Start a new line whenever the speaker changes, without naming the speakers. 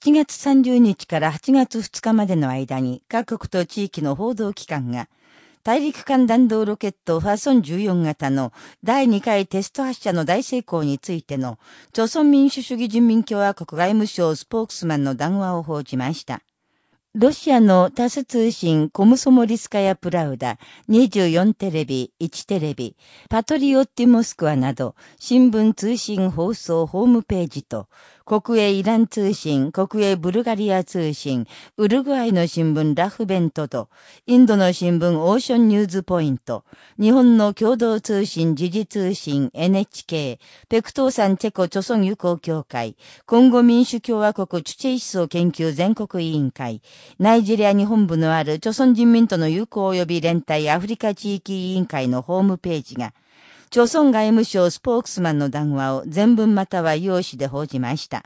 7月30日から8月2日までの間に各国と地域の報道機関が大陸間弾道ロケットファソン14型の第2回テスト発射の大成功についての、朝鮮民主主義人民共和国外務省スポークスマンの談話を報じました。ロシアのタス通信コムソモリスカヤプラウダ、24テレビ、1テレビ、パトリオッティモスクワなど、新聞通信放送ホームページと、国営イラン通信、国営ブルガリア通信、ウルグアイの新聞ラフベントと、インドの新聞オーションニューズポイント、日本の共同通信時事通信 NHK、ペクトゥサンチェコ朝鮮友好協会、コンゴ民主共和国チュチェ思想研究全国委員会、ナイジェリアに本部のある朝鮮人民との友好及び連帯アフリカ地域委員会のホームページが、朝鮮外務省スポークスマンの談話を全文または用紙で報じました。